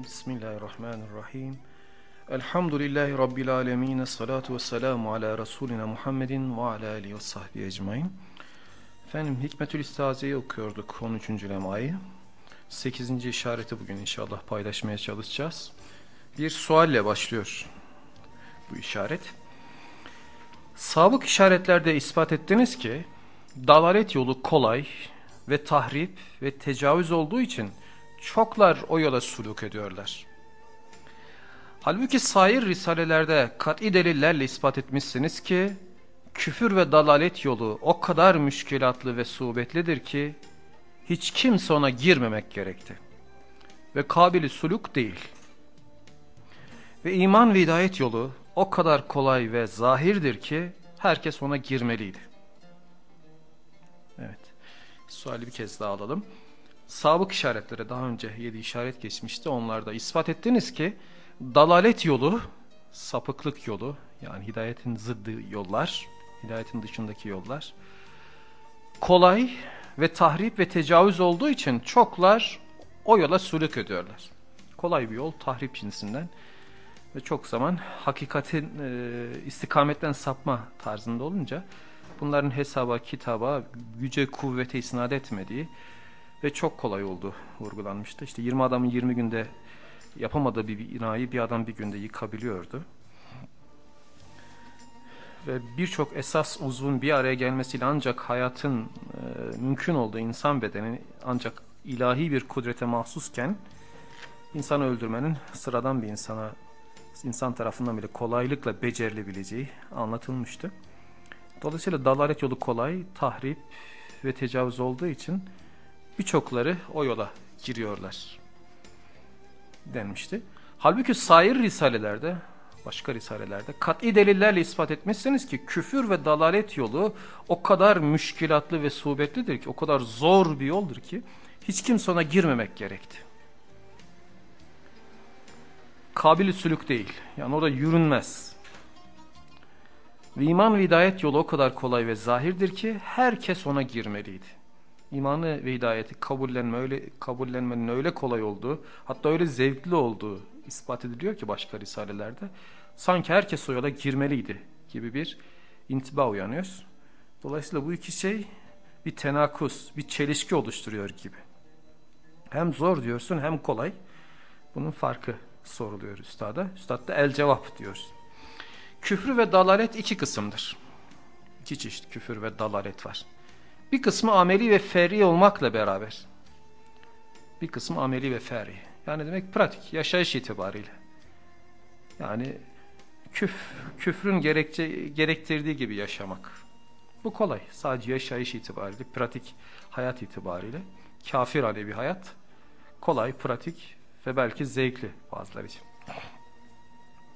Mineşşeytanirracim. Bismillahirrahmanirrahim. Elhamdülillahi Rabbil alemin. Salatu ve selamu ala Resulina Muhammedin ve ala alihi ve sahbihi ecmain. Efendim Hikmetül İstazi'yi okuyorduk 13. lemayı. 8. işareti bugün inşallah paylaşmaya çalışacağız. Bir sualle başlıyor bu işaret. Sabık işaretlerde ispat ettiniz ki dalalet yolu kolay ve tahrip ve tecavüz olduğu için çoklar o yola suluk ediyorlar. Halbuki sair risalelerde kat'i delillerle ispat etmişsiniz ki küfür ve dalalet yolu o kadar müşkilatlı ve suubetlidir ki hiç kimse ona girmemek gerekti. Ve kabili suluk değil. Ve iman ve hidayet yolu o kadar kolay ve zahirdir ki herkes ona girmeliydi. Evet. Suali bir kez daha alalım. Sabık işaretlere daha önce yedi işaret geçmişti. Onlarda ispat ettiniz ki dalalet yolu, sapıklık yolu yani hidayetin zıddı yollar, hidayetin dışındaki yollar kolay ve tahrip ve tecavüz olduğu için çoklar o yola sülük ediyorlar. Kolay bir yol tahrip cinsinden ve çok zaman hakikatin e, istikametten sapma tarzında olunca bunların hesaba, kitaba, güce, kuvvete isnat etmediği ve çok kolay oldu vurgulanmıştı. İşte 20 adamın 20 günde yapamadığı bir binayı bir adam bir günde yıkabiliyordu. Ve birçok esas uzvun bir araya gelmesiyle ancak hayatın e, mümkün olduğu insan bedeni ancak ilahi bir kudrete mahsusken insanı öldürmenin sıradan bir insana insan tarafından bile kolaylıkla becerilebileceği anlatılmıştı. Dolayısıyla dalalet yolu kolay, tahrip ve tecavüz olduğu için birçokları o yola giriyorlar denmişti. Halbuki sair risalelerde, başka risalelerde kat'i delillerle ispat etmişsiniz ki küfür ve dalalet yolu o kadar müşkilatlı ve suubetlidir ki, o kadar zor bir yoldur ki hiç kimse ona girmemek gerekti. Kabili sülük değil. Yani orada yürünmez. Ve iman ve hidayet yolu o kadar kolay ve zahirdir ki herkes ona girmeliydi. İmanı ve hidayeti kabullenme öyle, kabullenmenin öyle kolay olduğu, hatta öyle zevkli olduğu ispat ediliyor ki başka risalelerde. Sanki herkes o yola girmeliydi gibi bir intiba uyanıyor. Dolayısıyla bu iki şey bir tenakus, bir çelişki oluşturuyor gibi. Hem zor diyorsun hem kolay. Bunun farkı soruluyor üstada. Üstad da el cevap diyor. Küfrü ve dalalet iki kısımdır. İki çeşit küfür ve dalalet var. Bir kısmı ameli ve fer'i olmakla beraber. Bir kısmı ameli ve fer'i. Yani demek pratik, yaşayış itibariyle. Yani küf, küfrün gerekçe, gerektirdiği gibi yaşamak. Bu kolay. Sadece yaşayış itibariyle, pratik hayat itibariyle. Kafir bir hayat. Kolay, pratik ve belki zevkli bazıları için.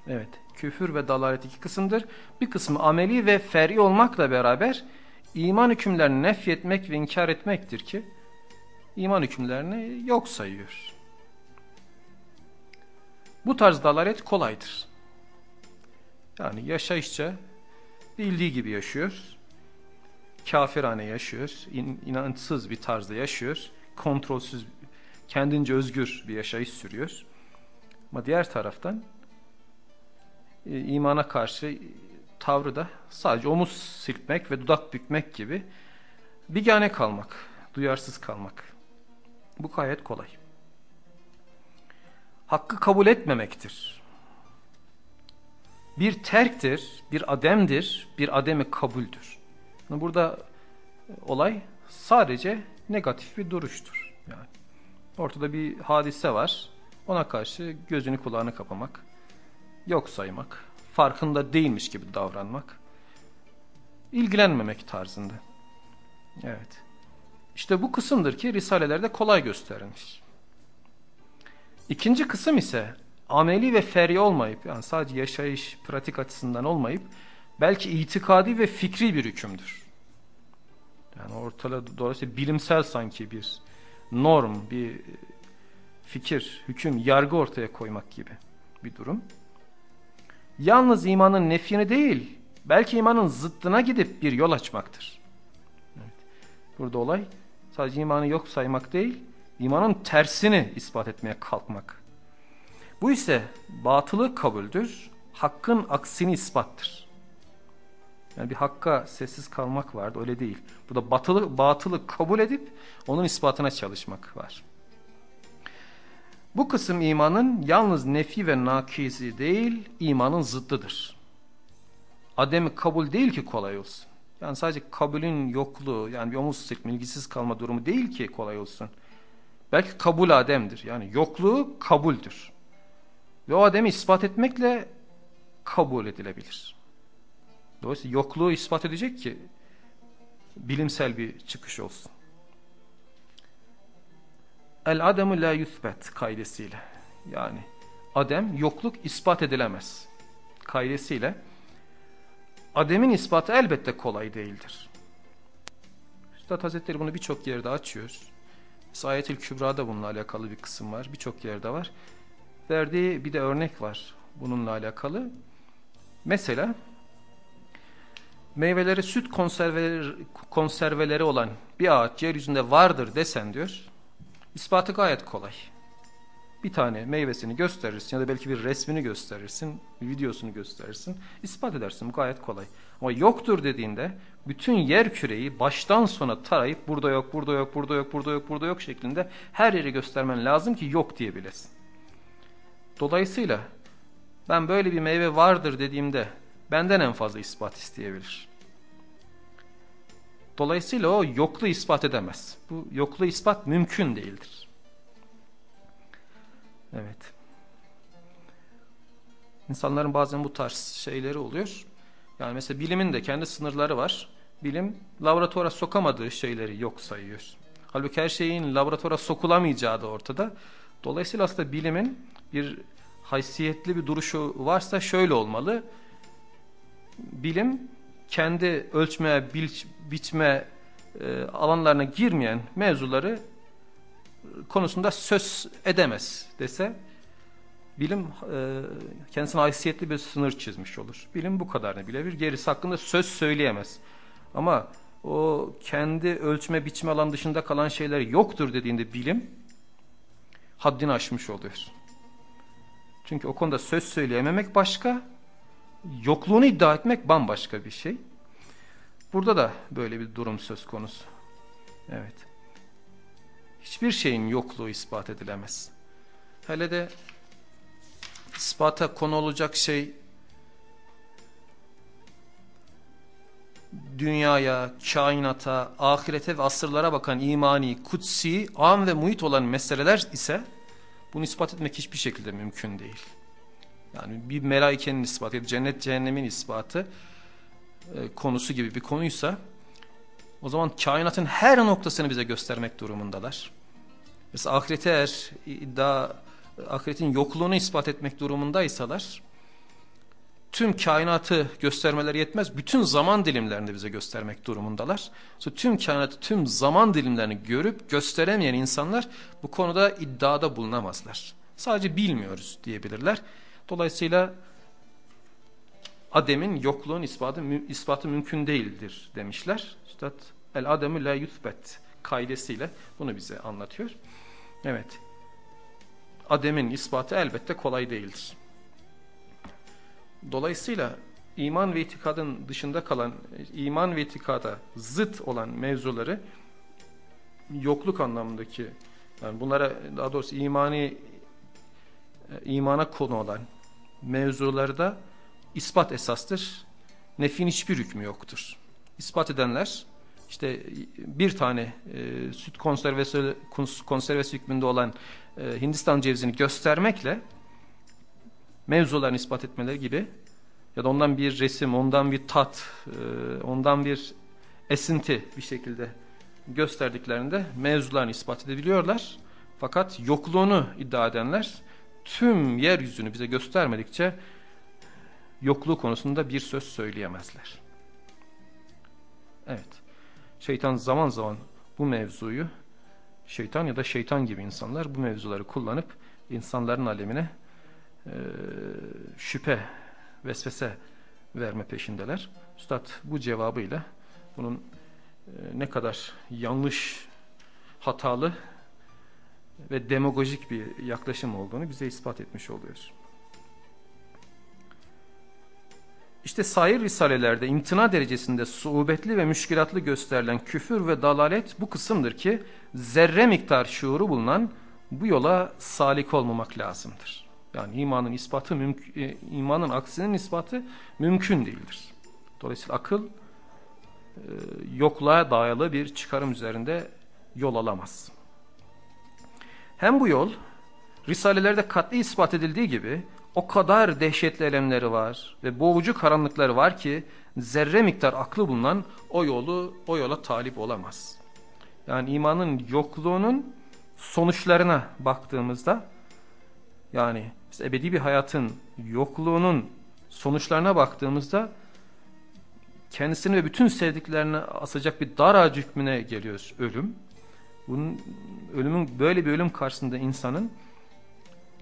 Evet, küfür ve dalalet iki kısımdır. Bir kısmı ameli ve fer'i olmakla beraber iman hükümlerini nefyetmek ve inkar etmektir ki iman hükümlerini yok sayıyor. Bu tarz dalalet kolaydır. Yani yaşayışça bildiği gibi yaşıyor. Kafirane yaşıyor. In, inançsız bir tarzda yaşıyor. Kontrolsüz, kendince özgür bir yaşayış sürüyor. Ama diğer taraftan e, imana karşı tavrı da sadece omuz silkmek ve dudak bükmek gibi bigane kalmak, duyarsız kalmak. Bu gayet kolay. Hakkı kabul etmemektir. Bir terktir, bir ademdir, bir ademi kabuldür. Burada olay sadece negatif bir duruştur. Yani ortada bir hadise var. Ona karşı gözünü kulağını kapamak, yok saymak, farkında değilmiş gibi davranmak, ilgilenmemek tarzında. Evet. İşte bu kısımdır ki risalelerde kolay gösterilmiş. İkinci kısım ise ameli ve feri olmayıp yani sadece yaşayış, pratik açısından olmayıp belki itikadi ve fikri bir hükümdür. Yani ortada dolayısıyla bilimsel sanki bir norm, bir fikir, hüküm, yargı ortaya koymak gibi bir durum yalnız imanın nefini değil, belki imanın zıttına gidip bir yol açmaktır. Evet. Burada olay sadece imanı yok saymak değil, İmanın tersini ispat etmeye kalkmak. Bu ise batılı kabuldür, hakkın aksini ispattır. Yani bir hakka sessiz kalmak vardı öyle değil. Bu da batılı, batılı kabul edip onun ispatına çalışmak var. Bu kısım imanın yalnız nefi ve nakizi değil, imanın zıddıdır. Ademi kabul değil ki kolay olsun. Yani sadece kabulün yokluğu, yani bir omuz silkme, ilgisiz kalma durumu değil ki kolay olsun. Belki kabul ademdir. Yani yokluğu kabuldür. Ve o ademi ispat etmekle kabul edilebilir. Dolayısıyla yokluğu ispat edecek ki bilimsel bir çıkış olsun. El ademu la yuthbet kaidesiyle yani adem yokluk ispat edilemez kaidesiyle ademin ispatı elbette kolay değildir. Üstad Hazretleri bunu birçok yerde açıyor. Ayet-ül Kübra'da bununla alakalı bir kısım var. Birçok yerde var. Verdiği bir de örnek var bununla alakalı. Mesela meyveleri süt konserveleri, konserveleri olan bir ağaç yeryüzünde vardır desen diyor. İspatı gayet kolay. Bir tane meyvesini gösterirsin ya da belki bir resmini gösterirsin, bir videosunu gösterirsin. ispat edersin bu gayet kolay. Ama yoktur dediğinde bütün yer küreyi baştan sona tarayıp burada yok, burada yok, burada yok, burada yok, burada yok şeklinde her yeri göstermen lazım ki yok diyebilesin. Dolayısıyla ben böyle bir meyve vardır dediğimde benden en fazla ispat isteyebilir. Dolayısıyla o yokluğu ispat edemez. Bu yokluğu ispat mümkün değildir. Evet. İnsanların bazen bu tarz şeyleri oluyor. Yani mesela bilimin de kendi sınırları var. Bilim laboratuvara sokamadığı şeyleri yok sayıyor. Halbuki her şeyin laboratuvara sokulamayacağı da ortada. Dolayısıyla aslında bilimin bir haysiyetli bir duruşu varsa şöyle olmalı. Bilim kendi ölçme, biçme e, alanlarına girmeyen mevzuları konusunda söz edemez dese bilim e, kendisine haysiyetli bir sınır çizmiş olur. Bilim bu kadarını bilebilir. Gerisi hakkında söz söyleyemez. Ama o kendi ölçme biçme alan dışında kalan şeyler yoktur dediğinde bilim haddini aşmış oluyor. Çünkü o konuda söz söyleyememek başka, yokluğunu iddia etmek bambaşka bir şey. Burada da böyle bir durum söz konusu. Evet. Hiçbir şeyin yokluğu ispat edilemez. Hele de ispata konu olacak şey dünyaya, kainata, ahirete ve asırlara bakan imani, kutsi, an ve muhit olan meseleler ise bunu ispat etmek hiçbir şekilde mümkün değil. Yani bir melaikenin ispatı, cennet cehennemin ispatı e, konusu gibi bir konuysa o zaman kainatın her noktasını bize göstermek durumundalar. Mesela ahirete eğer iddia, ahiretin yokluğunu ispat etmek durumundaysalar tüm kainatı göstermeleri yetmez. Bütün zaman dilimlerini bize göstermek durumundalar. So, tüm kainatı, tüm zaman dilimlerini görüp gösteremeyen insanlar bu konuda iddiada bulunamazlar. Sadece bilmiyoruz diyebilirler. Dolayısıyla Adem'in yokluğun ispatı, ispatı mümkün değildir demişler. Üstad el ademü la yuthbet kaidesiyle bunu bize anlatıyor. Evet. Adem'in ispatı elbette kolay değildir. Dolayısıyla iman ve itikadın dışında kalan, iman ve itikada zıt olan mevzuları yokluk anlamındaki, yani bunlara daha doğrusu imani imana konu olan mevzularda ispat esastır. Nefin hiçbir hükmü yoktur. İspat edenler işte bir tane e, süt konservesi, konservesi hükmünde olan e, Hindistan cevizini göstermekle mevzularını ispat etmeleri gibi ya da ondan bir resim, ondan bir tat, e, ondan bir esinti bir şekilde gösterdiklerinde mevzularını ispat edebiliyorlar. Fakat yokluğunu iddia edenler tüm yeryüzünü bize göstermedikçe yokluğu konusunda bir söz söyleyemezler. Evet. Şeytan zaman zaman bu mevzuyu şeytan ya da şeytan gibi insanlar bu mevzuları kullanıp insanların alemine e, şüphe, vesvese verme peşindeler. Üstad bu cevabıyla bunun e, ne kadar yanlış, hatalı ve demagojik bir yaklaşım olduğunu bize ispat etmiş oluyor. İşte sair risalelerde imtina derecesinde suubetli ve müşkilatlı gösterilen küfür ve dalalet bu kısımdır ki zerre miktar şuuru bulunan bu yola salik olmamak lazımdır. Yani imanın ispatı e, imanın aksinin ispatı mümkün değildir. Dolayısıyla akıl e, yokluğa dayalı bir çıkarım üzerinde yol alamaz. Hem bu yol Risalelerde katli ispat edildiği gibi o kadar dehşetli elemleri var ve boğucu karanlıkları var ki zerre miktar aklı bulunan o yolu o yola talip olamaz. Yani imanın yokluğunun sonuçlarına baktığımızda yani ebedi bir hayatın yokluğunun sonuçlarına baktığımızda kendisini ve bütün sevdiklerini asacak bir dar ağacı hükmüne geliyor ölüm. Bunun ölümün böyle bir ölüm karşısında insanın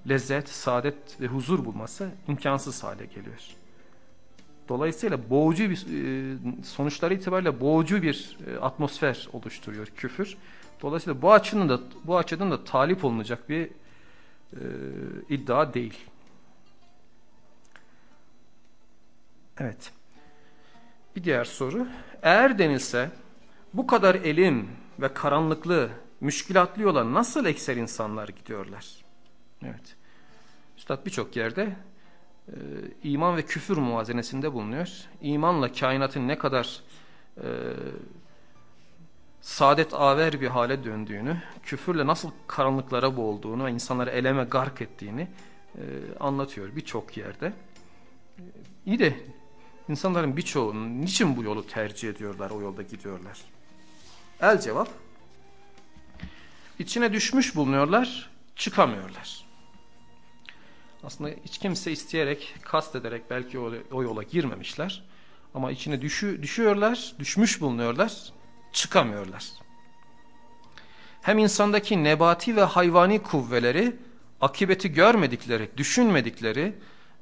lezzet, saadet ve huzur bulması imkansız hale geliyor. Dolayısıyla boğucu bir e, sonuçları itibariyle boğucu bir e, atmosfer oluşturuyor küfür. Dolayısıyla bu açının da bu açıdan da talip olunacak bir e, iddia değil. Evet. Bir diğer soru. Eğer denilse bu kadar elim ve karanlıklı, müşkilatlı yola nasıl ekser insanlar gidiyorlar? Evet. Üstad birçok yerde e, iman ve küfür muvazenesinde bulunuyor. İmanla kainatın ne kadar e, saadet aver bir hale döndüğünü, küfürle nasıl karanlıklara boğulduğunu ve insanları eleme gark ettiğini e, anlatıyor birçok yerde. E, iyi de insanların birçoğu niçin bu yolu tercih ediyorlar, o yolda gidiyorlar? El cevap, içine düşmüş bulunuyorlar, çıkamıyorlar. Aslında hiç kimse isteyerek, kast ederek belki o, yola girmemişler. Ama içine düşü, düşüyorlar, düşmüş bulunuyorlar, çıkamıyorlar. Hem insandaki nebati ve hayvani kuvveleri, akibeti görmedikleri, düşünmedikleri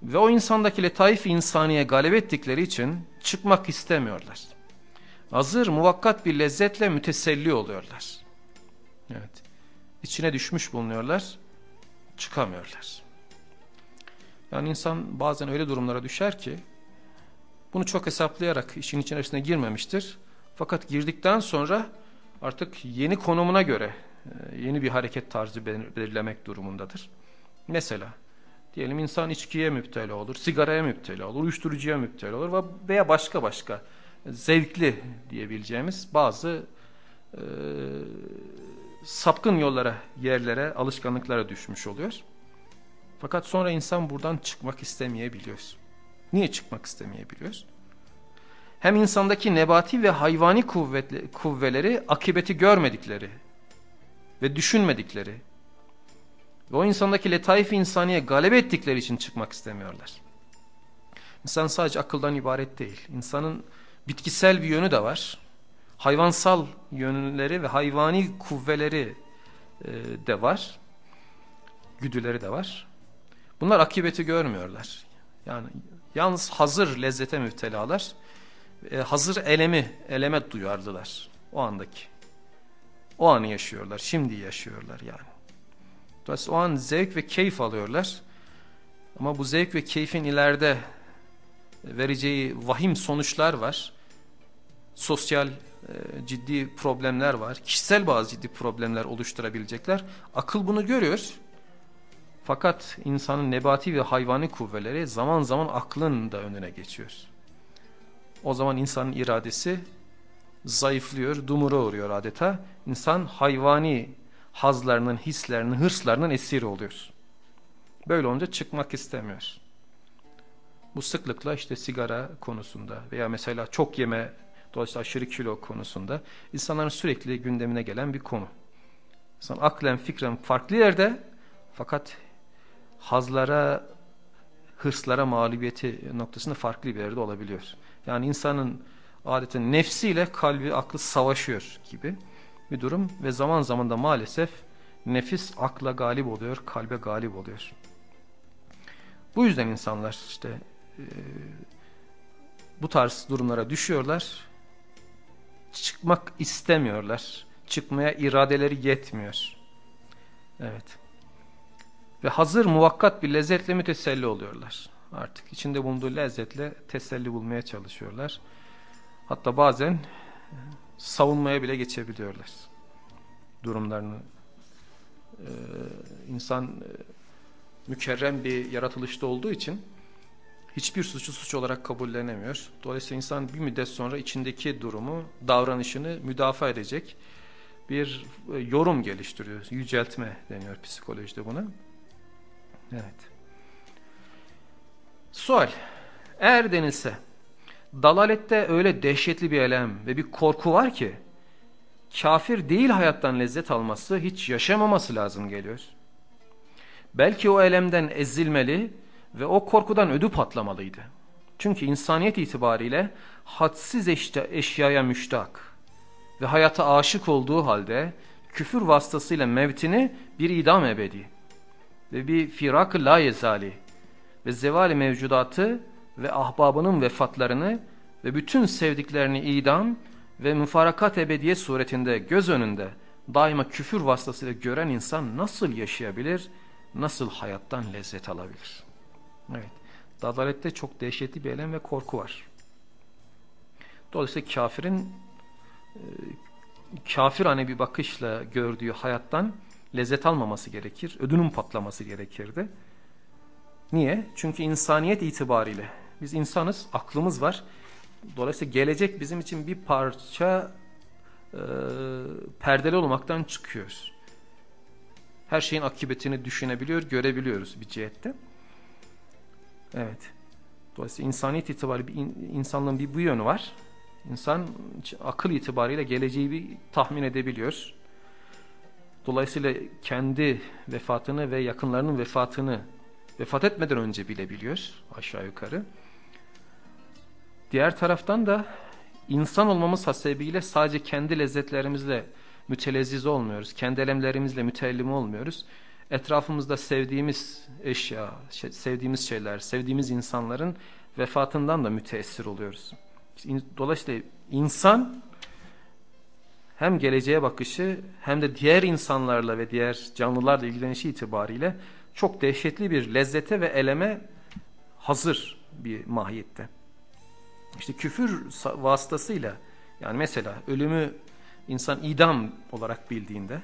ve o insandaki letaif insaniye galip ettikleri için çıkmak istemiyorlar. Hazır muvakkat bir lezzetle müteselli oluyorlar. Evet. İçine düşmüş bulunuyorlar, çıkamıyorlar. Yani insan bazen öyle durumlara düşer ki bunu çok hesaplayarak işin içerisine girmemiştir. Fakat girdikten sonra artık yeni konumuna göre e, yeni bir hareket tarzı belirlemek durumundadır. Mesela diyelim insan içkiye müptela olur, sigaraya müptela olur, uyuşturucuya müptela olur veya başka başka zevkli diyebileceğimiz bazı e, sapkın yollara, yerlere, alışkanlıklara düşmüş oluyor. Fakat sonra insan buradan çıkmak istemeyebiliyor. Niye çıkmak istemeyebiliyor? Hem insandaki nebati ve hayvani kuvvetli, kuvveleri akıbeti görmedikleri ve düşünmedikleri ve o insandaki letaif insaniye galebe ettikleri için çıkmak istemiyorlar. İnsan sadece akıldan ibaret değil. İnsanın bitkisel bir yönü de var. Hayvansal yönleri ve hayvani kuvveleri e, de var. Güdüleri de var. Bunlar akibeti görmüyorlar. Yani yalnız hazır lezzete müptelalar. E, hazır elemi, eleme duyardılar. O andaki. O anı yaşıyorlar. Şimdi yaşıyorlar yani. Dolayısıyla o an zevk ve keyif alıyorlar. Ama bu zevk ve keyfin ileride vereceği vahim sonuçlar var. Sosyal e, ciddi problemler var. Kişisel bazı ciddi problemler oluşturabilecekler. Akıl bunu görüyor fakat insanın nebati ve hayvani kuvveleri zaman zaman aklın da önüne geçiyor. O zaman insanın iradesi zayıflıyor, dumura uğruyor adeta. İnsan hayvani hazlarının, hislerinin, hırslarının esiri oluyor. Böyle olunca çıkmak istemiyor. Bu sıklıkla işte sigara konusunda veya mesela çok yeme, dolayısıyla aşırı kilo konusunda insanların sürekli gündemine gelen bir konu. İnsan aklen, fikren farklı yerde fakat hazlara, hırslara mağlubiyeti noktasında farklı bir yerde olabiliyor. Yani insanın adeta nefsiyle kalbi, aklı savaşıyor gibi bir durum ve zaman zaman da maalesef nefis akla galip oluyor, kalbe galip oluyor. Bu yüzden insanlar işte e, bu tarz durumlara düşüyorlar. Çıkmak istemiyorlar. Çıkmaya iradeleri yetmiyor. Evet. Ve hazır muvakkat bir lezzetle müteselli oluyorlar. Artık içinde bulunduğu lezzetle teselli bulmaya çalışıyorlar. Hatta bazen savunmaya bile geçebiliyorlar durumlarını. Ee, insan e, mükerrem bir yaratılışta olduğu için hiçbir suçu suç olarak kabullenemiyor. Dolayısıyla insan bir müddet sonra içindeki durumu, davranışını müdafaa edecek bir e, yorum geliştiriyor. Yüceltme deniyor psikolojide buna. Evet. Sual. Eğer denilse dalalette öyle dehşetli bir elem ve bir korku var ki kafir değil hayattan lezzet alması hiç yaşamaması lazım geliyor. Belki o elemden ezilmeli ve o korkudan ödü patlamalıydı. Çünkü insaniyet itibariyle hadsiz eşyaya müştak ve hayata aşık olduğu halde küfür vasıtasıyla mevtini bir idam ebedi ve bir firak la yezali ve zevali mevcudatı ve ahbabının vefatlarını ve bütün sevdiklerini idam ve müfarakat ebediye suretinde göz önünde daima küfür vasıtasıyla gören insan nasıl yaşayabilir, nasıl hayattan lezzet alabilir? Evet, dalalette çok dehşetli bir elem ve korku var. Dolayısıyla kafirin e, kafir hani bir bakışla gördüğü hayattan lezzet almaması gerekir. Ödünün patlaması gerekirdi. Niye? Çünkü insaniyet itibariyle biz insanız, aklımız var. Dolayısıyla gelecek bizim için bir parça e, perdeli olmaktan çıkıyor. Her şeyin akıbetini düşünebiliyor, görebiliyoruz bir cihette. Evet. Dolayısıyla insaniyet itibariyle bir in, insanlığın bir bu yönü var. İnsan akıl itibariyle geleceği bir tahmin edebiliyor. Dolayısıyla kendi vefatını ve yakınlarının vefatını vefat etmeden önce bilebiliyor aşağı yukarı. Diğer taraftan da insan olmamız hasebiyle sadece kendi lezzetlerimizle mütelezziz olmuyoruz. Kendi elemlerimizle mütellim olmuyoruz. Etrafımızda sevdiğimiz eşya, şey, sevdiğimiz şeyler, sevdiğimiz insanların vefatından da müteessir oluyoruz. Dolayısıyla insan hem geleceğe bakışı hem de diğer insanlarla ve diğer canlılarla ilgilenişi itibariyle çok dehşetli bir lezzete ve eleme hazır bir mahiyette. İşte küfür vasıtasıyla yani mesela ölümü insan idam olarak bildiğinde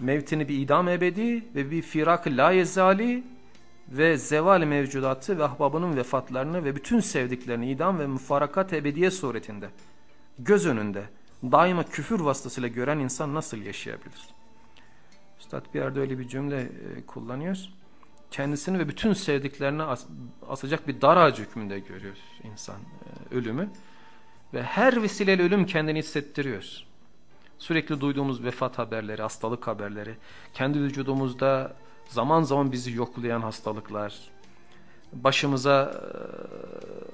mevtini bir idam ebedi ve bir firak la yezali ve zeval mevcudatı ve ahbabının vefatlarını ve bütün sevdiklerini idam ve müfarakat ebediye suretinde göz önünde daima küfür vasıtasıyla gören insan nasıl yaşayabilir? Üstad bir yerde öyle bir cümle e, kullanıyor. Kendisini ve bütün sevdiklerini as asacak bir dar ağacı hükmünde görüyor insan e, ölümü. Ve her vesileyle ölüm kendini hissettiriyor. Sürekli duyduğumuz vefat haberleri, hastalık haberleri, kendi vücudumuzda zaman zaman bizi yoklayan hastalıklar, başımıza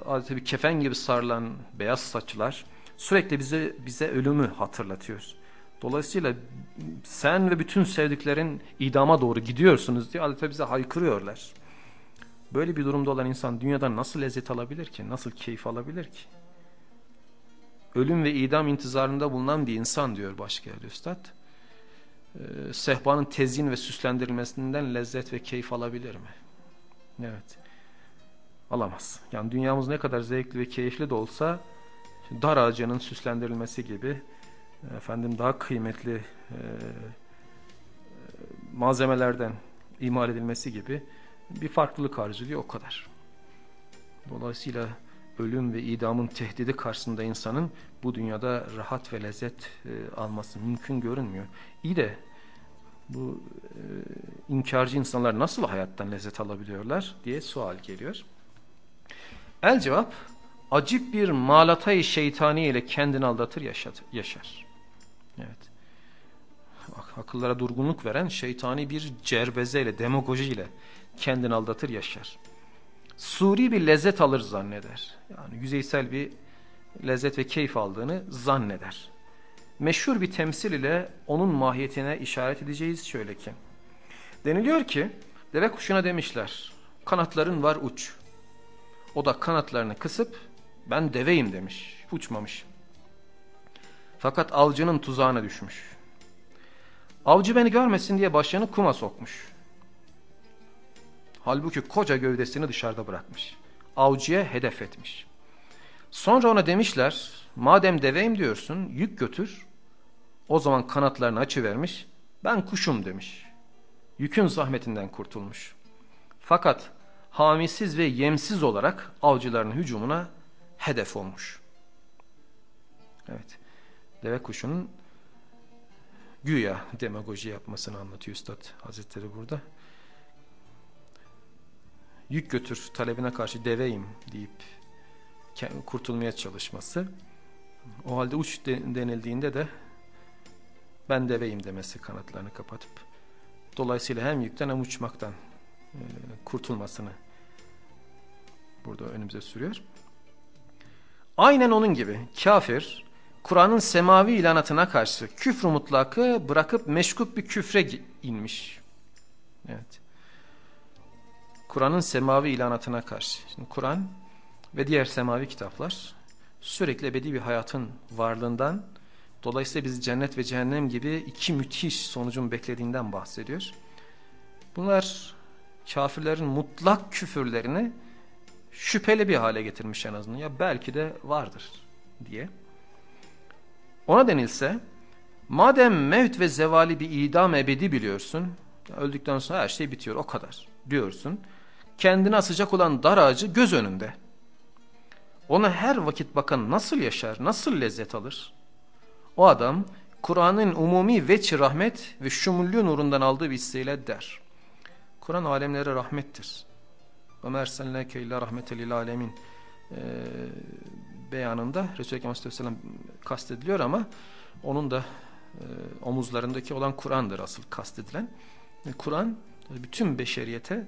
adeta bir kefen gibi sarılan beyaz saçlar sürekli bize bize ölümü hatırlatıyor. Dolayısıyla sen ve bütün sevdiklerin idama doğru gidiyorsunuz diye adeta bize haykırıyorlar. Böyle bir durumda olan insan dünyadan nasıl lezzet alabilir ki? Nasıl keyif alabilir ki? Ölüm ve idam intizarında bulunan bir insan diyor başka üstad. Ee, sehpanın tezyin ve süslendirilmesinden lezzet ve keyif alabilir mi? Evet. Alamaz. Yani dünyamız ne kadar zevkli ve keyifli de olsa dar ağacının süslendirilmesi gibi efendim daha kıymetli e, e, malzemelerden imal edilmesi gibi bir farklılık arzuluyor o kadar. Dolayısıyla ölüm ve idamın tehdidi karşısında insanın bu dünyada rahat ve lezzet e, alması mümkün görünmüyor. İyi de bu e, inkarcı insanlar nasıl hayattan lezzet alabiliyorlar diye sual geliyor. El cevap acip bir malatayı şeytani ile kendini aldatır yaşatır, yaşar. Evet. Akıllara durgunluk veren şeytani bir cerbezeyle, demagojiyle kendini aldatır yaşar. Suri bir lezzet alır zanneder. Yani yüzeysel bir lezzet ve keyif aldığını zanneder. Meşhur bir temsil ile onun mahiyetine işaret edeceğiz şöyle ki. Deniliyor ki deve kuşuna demişler kanatların var uç. O da kanatlarını kısıp ben deveyim demiş uçmamış. Fakat avcının tuzağına düşmüş. Avcı beni görmesin diye başını kuma sokmuş. Halbuki koca gövdesini dışarıda bırakmış. Avcıya hedef etmiş. Sonra ona demişler madem deveyim diyorsun yük götür. O zaman kanatlarını açıvermiş ben kuşum demiş. Yükün zahmetinden kurtulmuş. Fakat hamisiz ve yemsiz olarak avcıların hücumuna hedef olmuş. Evet. Deve kuşunun güya demagoji yapmasını anlatıyor Üstad Hazretleri burada. Yük götür talebine karşı deveyim deyip kurtulmaya çalışması. O halde uç denildiğinde de ben deveyim demesi kanatlarını kapatıp dolayısıyla hem yükten hem uçmaktan e, kurtulmasını burada önümüze sürüyor. Aynen onun gibi kafir Kur'an'ın semavi ilanatına karşı küfrü mutlakı bırakıp meşkuk bir küfre inmiş. Evet. Kur'an'ın semavi ilanatına karşı. Kur'an ve diğer semavi kitaplar sürekli ebedi bir hayatın varlığından dolayısıyla biz cennet ve cehennem gibi iki müthiş sonucun beklediğinden bahsediyor. Bunlar kafirlerin mutlak küfürlerini şüpheli bir hale getirmiş en azından. Ya belki de vardır diye. Ona denilse madem mevt ve zevali bir idam ebedi biliyorsun öldükten sonra her şey bitiyor o kadar diyorsun. Kendine asacak olan dar ağacı göz önünde. Ona her vakit bakan nasıl yaşar, nasıl lezzet alır? O adam Kur'an'ın umumi veçi rahmet ve şumullü nurundan aldığı bir der. Kur'an alemlere rahmettir. Ve merselleke illa rahmetel alemin ee, beyanında Resulü Ekrem Aleyhisselam kastediliyor ama onun da e, omuzlarındaki olan Kur'an'dır asıl kastedilen. Kur'an bütün beşeriyete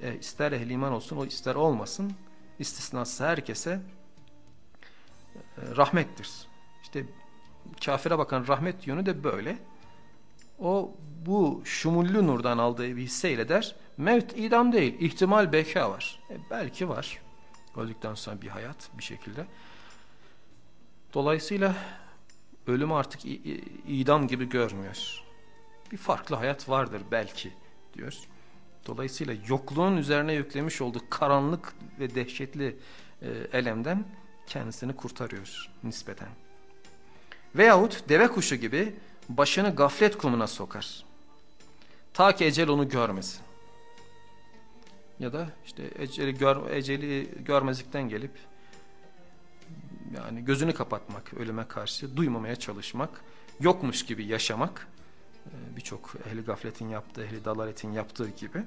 e, ister ehli iman olsun o ister olmasın istisnası herkese e, rahmettir. İşte kafire bakan rahmet yönü de böyle. O bu şumullü nurdan aldığı bir hisseyle der. Mevt idam değil, ihtimal beka var. E, belki var. Öldükten sonra bir hayat bir şekilde. Dolayısıyla ölümü artık idam gibi görmüyor. Bir farklı hayat vardır belki diyor. Dolayısıyla yokluğun üzerine yüklemiş olduğu karanlık ve dehşetli e, elemden kendisini kurtarıyor nispeten. Veyahut deve kuşu gibi başını gaflet kumuna sokar. Ta ki ecel onu görmesin. Ya da işte eceli, gör, eceli görmezlikten gelip yani gözünü kapatmak ölüme karşı duymamaya çalışmak yokmuş gibi yaşamak birçok ehli gafletin yaptığı ehli dalaletin yaptığı gibi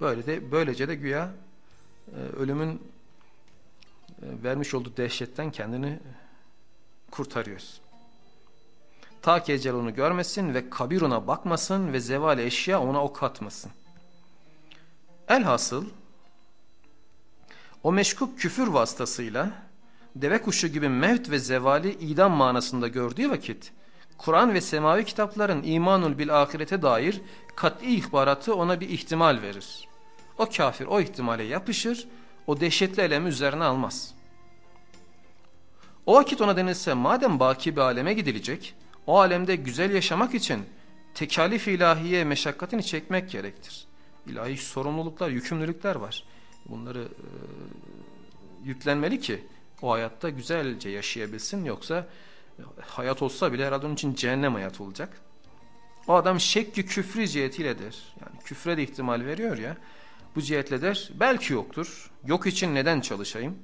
böyle de böylece de güya e, ölümün e, vermiş olduğu dehşetten kendini kurtarıyoruz. Ta ki ecel onu görmesin ve kabir ona bakmasın ve zeval eşya ona ok atmasın. Elhasıl o meşkuk küfür vasıtasıyla deve kuşu gibi mevt ve zevali idam manasında gördüğü vakit Kur'an ve semavi kitapların imanul bil ahirete dair kat'i ihbaratı ona bir ihtimal verir. O kafir o ihtimale yapışır, o dehşetli elemi üzerine almaz. O vakit ona denilse madem baki bir aleme gidilecek, o alemde güzel yaşamak için tekalif ilahiye meşakkatini çekmek gerektir. İlahi sorumluluklar, yükümlülükler var. Bunları e, yüklenmeli ki o hayatta güzelce yaşayabilsin. Yoksa hayat olsa bile herhalde onun için cehennem hayatı olacak. O adam şekki küfrü cihetiyledir. Yani küfre de ihtimal veriyor ya. Bu cihetle der belki yoktur. Yok için neden çalışayım?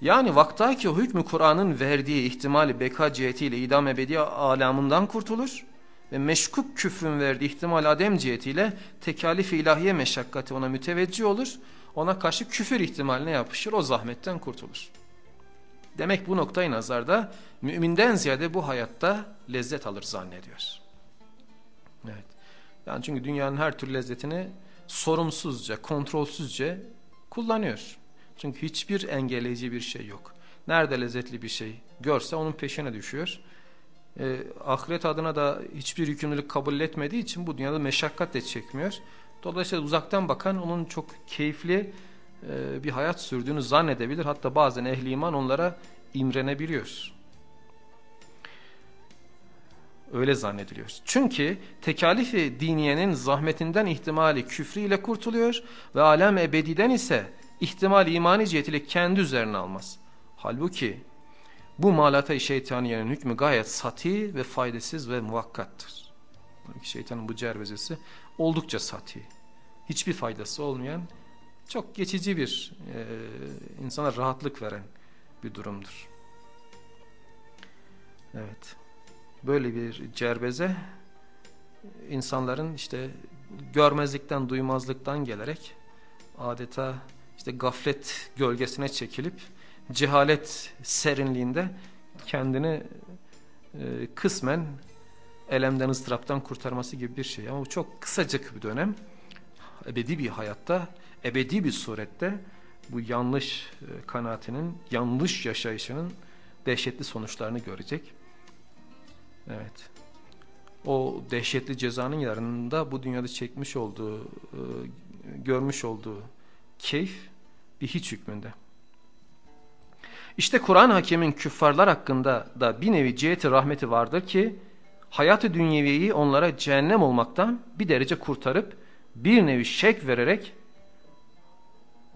Yani vaktaki hükmü Kur'an'ın verdiği ihtimali beka cihetiyle idam ebedi alamından kurtulur ve meşkuk küfrün verdiği ihtimal adem cihetiyle tekalif ilahiye meşakkati ona müteveccih olur. Ona karşı küfür ihtimaline yapışır o zahmetten kurtulur. Demek bu noktayı nazarda müminden ziyade bu hayatta lezzet alır zannediyor. Evet. Yani çünkü dünyanın her türlü lezzetini sorumsuzca, kontrolsüzce kullanıyor. Çünkü hiçbir engelleyici bir şey yok. Nerede lezzetli bir şey görse onun peşine düşüyor. Ee, ahiret adına da hiçbir yükümlülük kabul etmediği için bu dünyada meşakkat de çekmiyor. Dolayısıyla uzaktan bakan onun çok keyifli e, bir hayat sürdüğünü zannedebilir. Hatta bazen ehli iman onlara imrenebiliyor. Öyle zannediliyor. Çünkü tekalifi diniyenin zahmetinden ihtimali küfrüyle kurtuluyor ve alem ebediden ise ihtimal imani cihetiyle kendi üzerine almaz. Halbuki bu malata-i şeytaniyenin hükmü gayet sati ve faydasız ve muvakkattır. Şeytanın bu cervezesi oldukça sati. Hiçbir faydası olmayan, çok geçici bir e, insana rahatlık veren bir durumdur. Evet. Böyle bir cerbeze insanların işte görmezlikten, duymazlıktan gelerek adeta işte gaflet gölgesine çekilip cehalet serinliğinde kendini e, kısmen elemden ızdıraptan kurtarması gibi bir şey. Ama bu çok kısacık bir dönem. Ebedi bir hayatta, ebedi bir surette bu yanlış e, kanaatinin, yanlış yaşayışının dehşetli sonuçlarını görecek. Evet. O dehşetli cezanın yarınında bu dünyada çekmiş olduğu, e, görmüş olduğu keyif bir hiç hükmünde. İşte Kur'an hakemin küffarlar hakkında da bir nevi ciheti rahmeti vardır ki hayatı dünyeviyi onlara cehennem olmaktan bir derece kurtarıp bir nevi şek vererek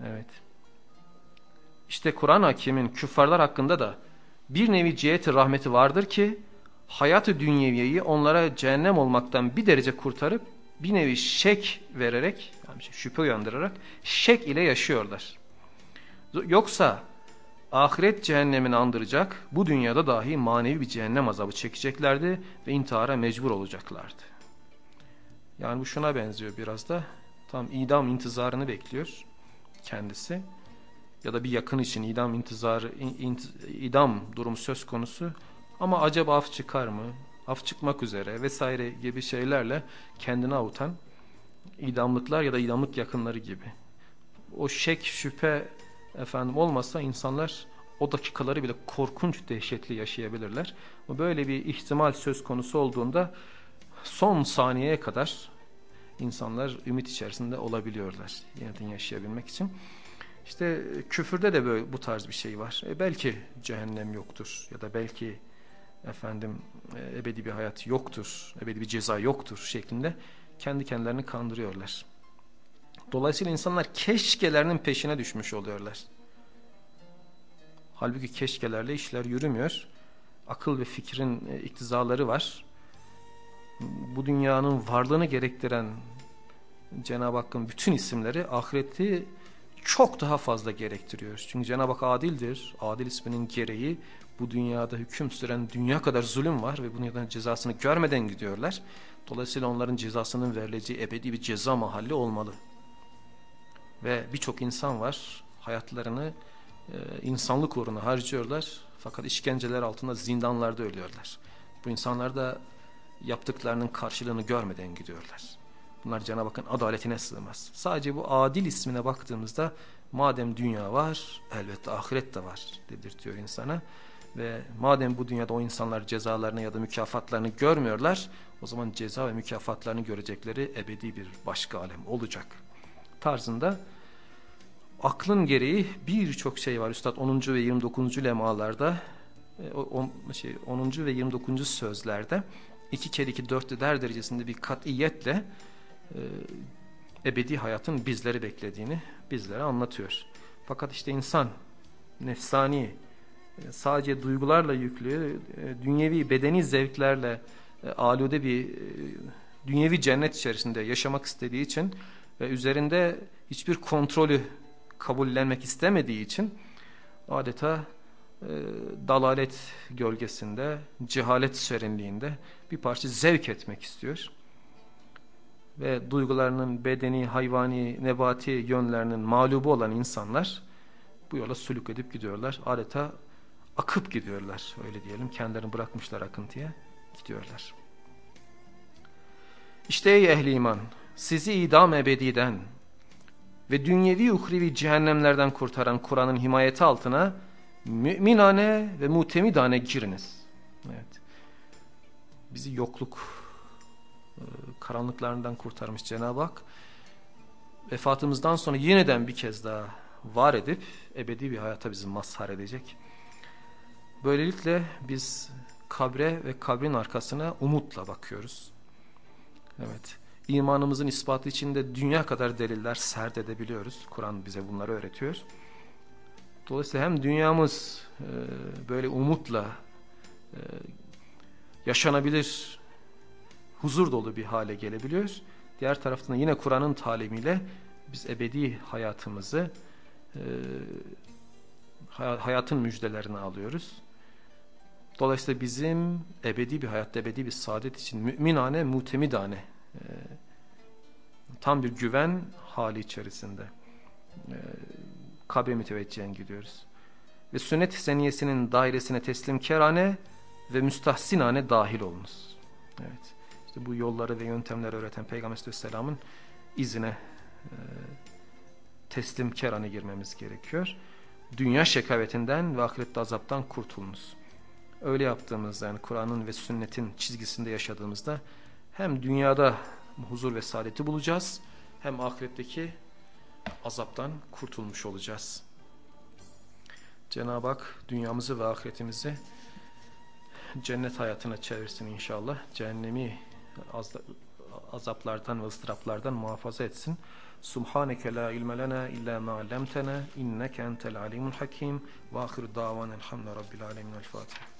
evet işte Kur'an hakemin küffarlar hakkında da bir nevi ciheti rahmeti vardır ki hayatı dünyeviyi onlara cehennem olmaktan bir derece kurtarıp bir nevi şek vererek yani şüphe uyandırarak şek ile yaşıyorlar. Yoksa ahiret cehennemini andıracak bu dünyada dahi manevi bir cehennem azabı çekeceklerdi ve intihara mecbur olacaklardı. Yani bu şuna benziyor biraz da tam idam intizarını bekliyor kendisi ya da bir yakın için idam intizarı idam durumu söz konusu. Ama acaba af çıkar mı? Af çıkmak üzere vesaire gibi şeylerle kendini avutan idamlıklar ya da idamlık yakınları gibi. O şek şüphe efendim olmasa insanlar o dakikaları bile korkunç dehşetli yaşayabilirler. Böyle bir ihtimal söz konusu olduğunda son saniyeye kadar insanlar ümit içerisinde olabiliyorlar yeniden yaşayabilmek için. İşte küfürde de böyle bu tarz bir şey var. E belki cehennem yoktur ya da belki efendim e, ebedi bir hayat yoktur, ebedi bir ceza yoktur şeklinde kendi kendilerini kandırıyorlar. Dolayısıyla insanlar keşkelerinin peşine düşmüş oluyorlar. Halbuki keşkelerle işler yürümüyor. Akıl ve fikrin e, iktizaları var. Bu dünyanın varlığını gerektiren Cenab-ı Hakk'ın bütün isimleri ahireti çok daha fazla gerektiriyor. Çünkü Cenab-ı Hak adildir. Adil isminin gereği bu dünyada hüküm süren dünya kadar zulüm var ve bunun cezasını görmeden gidiyorlar. Dolayısıyla onların cezasının verileceği ebedi bir ceza mahalli olmalı. Ve birçok insan var hayatlarını e, insanlık uğruna harcıyorlar. Fakat işkenceler altında zindanlarda ölüyorlar. Bu insanlar da yaptıklarının karşılığını görmeden gidiyorlar. Bunlar Cenab-ı Hakk'ın adaletine sığmaz. Sadece bu adil ismine baktığımızda madem dünya var elbette ahiret de var dedirtiyor insana. Ve madem bu dünyada o insanlar cezalarını ya da mükafatlarını görmüyorlar o zaman ceza ve mükafatlarını görecekleri ebedi bir başka alem olacak tarzında aklın gereği birçok şey var. Üstad 10. ve 29. lemalarda e, şey, 10. ve 29. sözlerde iki kere iki dört der derecesinde bir katiyetle ebedi hayatın bizleri beklediğini bizlere anlatıyor. Fakat işte insan nefsani e, sadece duygularla yüklü dünyevi bedeni zevklerle alude bir dünyevi cennet içerisinde yaşamak istediği için ve üzerinde hiçbir kontrolü kabullenmek istemediği için adeta e, dalalet gölgesinde, cehalet serinliğinde bir parça zevk etmek istiyor. Ve duygularının bedeni, hayvani, nebati yönlerinin mağlubu olan insanlar bu yola suluk edip gidiyorlar. Adeta akıp gidiyorlar öyle diyelim. Kendilerini bırakmışlar akıntıya gidiyorlar. İşte ey ehli iman sizi idam ebediden ve dünyevi uhrevi cehennemlerden kurtaran Kur'an'ın himayeti altına müminane ve mutemidane giriniz. Evet. Bizi yokluk karanlıklarından kurtarmış Cenab-ı Hak. Vefatımızdan sonra yeniden bir kez daha var edip ebedi bir hayata bizi mazhar edecek. Böylelikle biz kabre ve kabrin arkasına umutla bakıyoruz. Evet. İmanımızın ispatı içinde dünya kadar deliller sert edebiliyoruz. Kur'an bize bunları öğretiyor. Dolayısıyla hem dünyamız e, böyle umutla e, yaşanabilir, huzur dolu bir hale gelebiliyor. Diğer taraftan yine Kur'an'ın talimiyle biz ebedi hayatımızı, e, hayatın müjdelerini alıyoruz. Dolayısıyla bizim ebedi bir hayatta, ebedi bir saadet için müminane, mutemidane, e, tam bir güven hali içerisinde e, kabre müteveccihen gidiyoruz. Ve sünnet seniyesinin dairesine teslim kerane ve müstahsinane dahil olunuz. Evet. İşte bu yolları ve yöntemleri öğreten Peygamber Aleyhisselam'ın izine e, teslim kerane girmemiz gerekiyor. Dünya şekavetinden ve ahirette azaptan kurtulunuz. Öyle yaptığımızda yani Kur'an'ın ve sünnetin çizgisinde yaşadığımızda hem dünyada huzur ve saadeti bulacağız hem ahiretteki azaptan kurtulmuş olacağız. Cenab-ı Hak dünyamızı ve ahiretimizi cennet hayatına çevirsin inşallah. Cehennemi azaplardan ve ıstıraplardan muhafaza etsin. Subhaneke la ilme lena illa ma allamtana inneke entel alimul hakim ve ahir davan elhamdülillahi rabbil alamin. El Fatiha.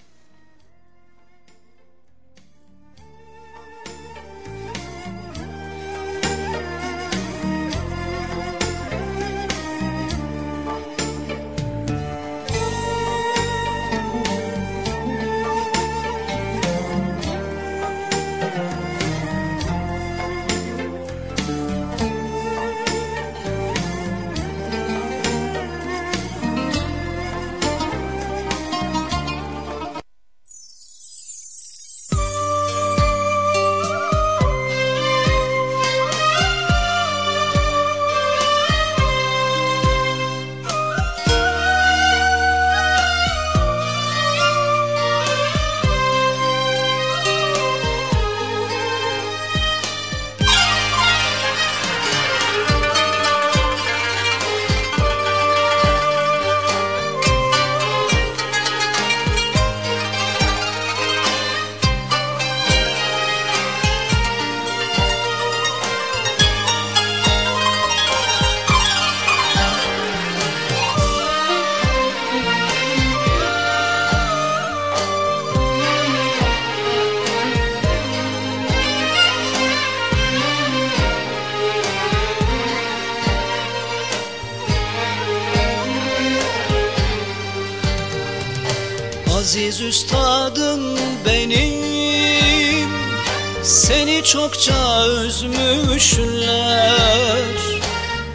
Çokça üzmüşler.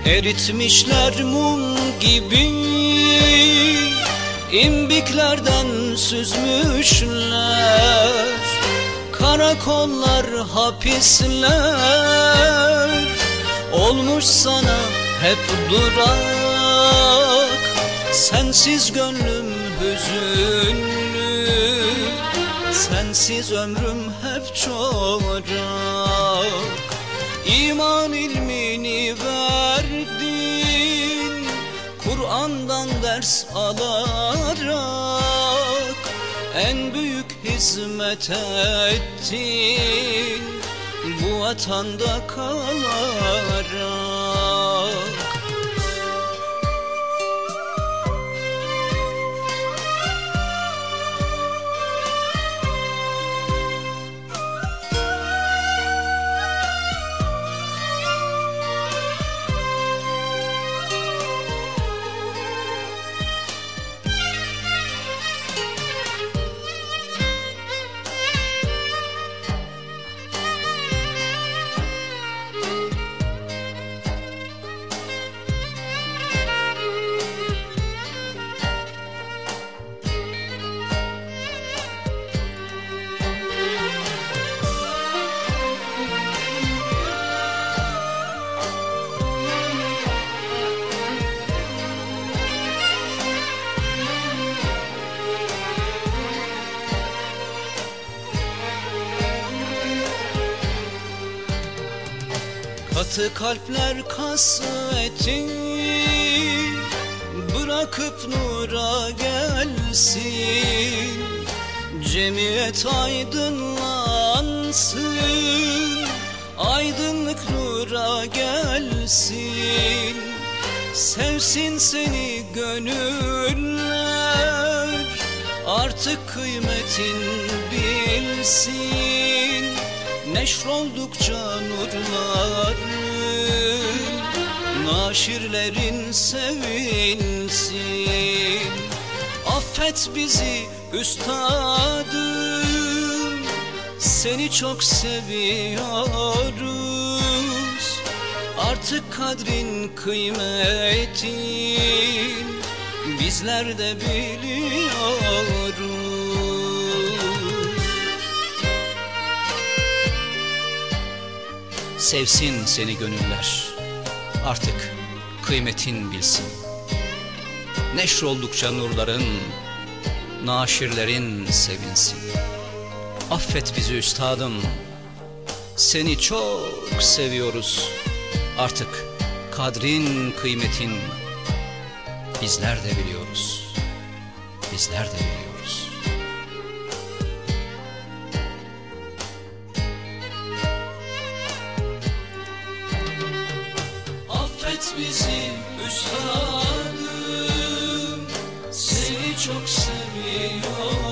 Eritmişler mum gibi. İmbiklerden süzmüşler. Karakollar hapisler. Olmuş sana hep durak. Sensiz gönlüm hüzün Sensiz ömrüm hep çorak İman ilmini verdin Kur'an'dan ders alarak En büyük hizmet ettin. Bu vatanda kalarak Katı kalpler kasveti Bırakıp nura gelsin. Cemiyet aydınlansın Aydınlık nura gelsin. Sevsin seni gönüller Artık kıymetin bilsin Neşroldukça nurların Naşirlerin sevinsin. Affet bizi üstadım Seni çok seviyoruz. Artık kadrin kıymetin Bizler de biliyoruz Sevsin seni gönüller. Artık kıymetin bilsin. Neşroldukça nurların Naşirlerin sevinsin. Affet bizi üstadım. Seni çok seviyoruz. Artık kadrin kıymetin Bizler de biliyoruz. Bizler de biliyoruz seviyoruz